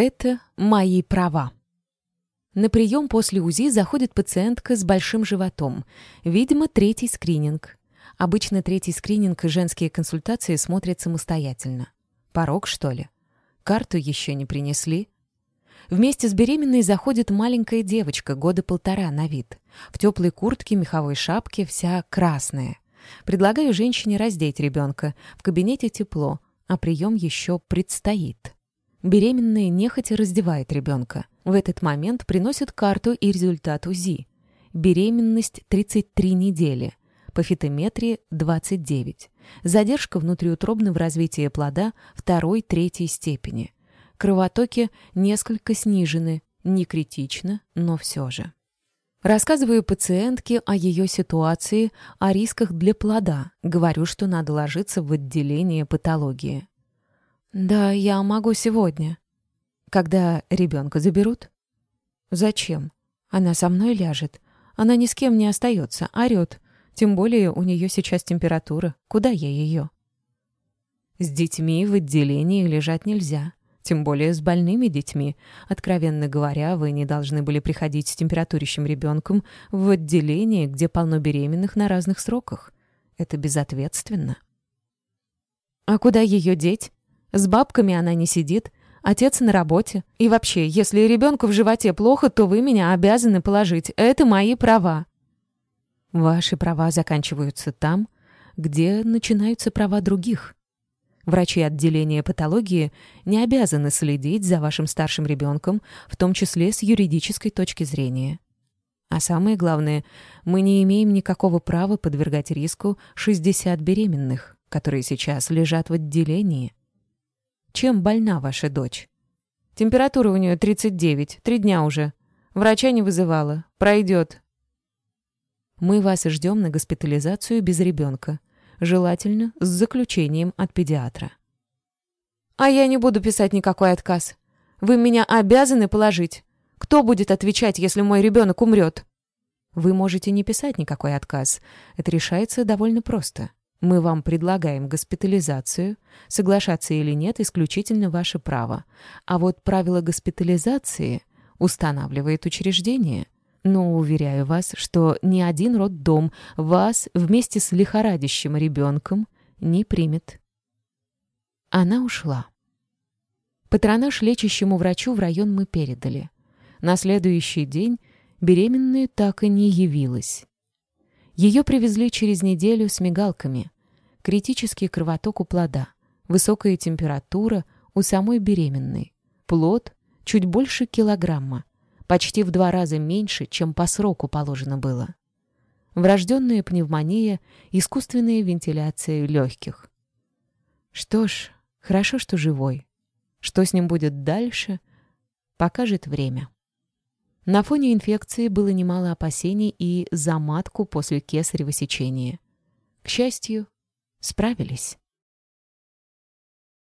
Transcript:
Это мои права. На прием после УЗИ заходит пациентка с большим животом. Видимо, третий скрининг. Обычно третий скрининг и женские консультации смотрят самостоятельно. Порог, что ли? Карту еще не принесли? Вместе с беременной заходит маленькая девочка, года полтора на вид. В теплой куртке, меховой шапке, вся красная. Предлагаю женщине раздеть ребенка. В кабинете тепло, а прием еще предстоит. Беременная нехотя раздевает ребенка. В этот момент приносят карту и результат УЗИ. Беременность 33 недели. По фитометрии 29. Задержка внутриутробного развития плода второй-третьей степени. Кровотоки несколько снижены. Не критично, но все же. Рассказываю пациентке о ее ситуации, о рисках для плода. Говорю, что надо ложиться в отделение патологии. «Да, я могу сегодня». «Когда ребенка заберут?» «Зачем? Она со мной ляжет. Она ни с кем не остается, орет. Тем более у нее сейчас температура. Куда я ее?» «С детьми в отделении лежать нельзя. Тем более с больными детьми. Откровенно говоря, вы не должны были приходить с температурящим ребенком в отделение, где полно беременных на разных сроках. Это безответственно». «А куда ее деть?» С бабками она не сидит, отец на работе. И вообще, если ребенку в животе плохо, то вы меня обязаны положить. Это мои права. Ваши права заканчиваются там, где начинаются права других. Врачи отделения патологии не обязаны следить за вашим старшим ребенком, в том числе с юридической точки зрения. А самое главное, мы не имеем никакого права подвергать риску 60 беременных, которые сейчас лежат в отделении. Чем больна ваша дочь? Температура у нее 39, три дня уже. Врача не вызывала. Пройдет. Мы вас ждем на госпитализацию без ребенка. Желательно с заключением от педиатра. А я не буду писать никакой отказ. Вы меня обязаны положить. Кто будет отвечать, если мой ребенок умрет? Вы можете не писать никакой отказ. Это решается довольно просто. Мы вам предлагаем госпитализацию. Соглашаться или нет – исключительно ваше право. А вот правила госпитализации устанавливает учреждение. Но уверяю вас, что ни один роддом вас вместе с лихорадящим ребенком не примет. Она ушла. Патронаж лечащему врачу в район мы передали. На следующий день беременная так и не явилась. Ее привезли через неделю с мигалками. Критический кровоток у плода, высокая температура у самой беременной, плод чуть больше килограмма, почти в два раза меньше, чем по сроку положено было. Врожденная пневмония, искусственная вентиляция легких. Что ж, хорошо, что живой. Что с ним будет дальше, покажет время. На фоне инфекции было немало опасений и за матку после кесарево сечения. К счастью, справились.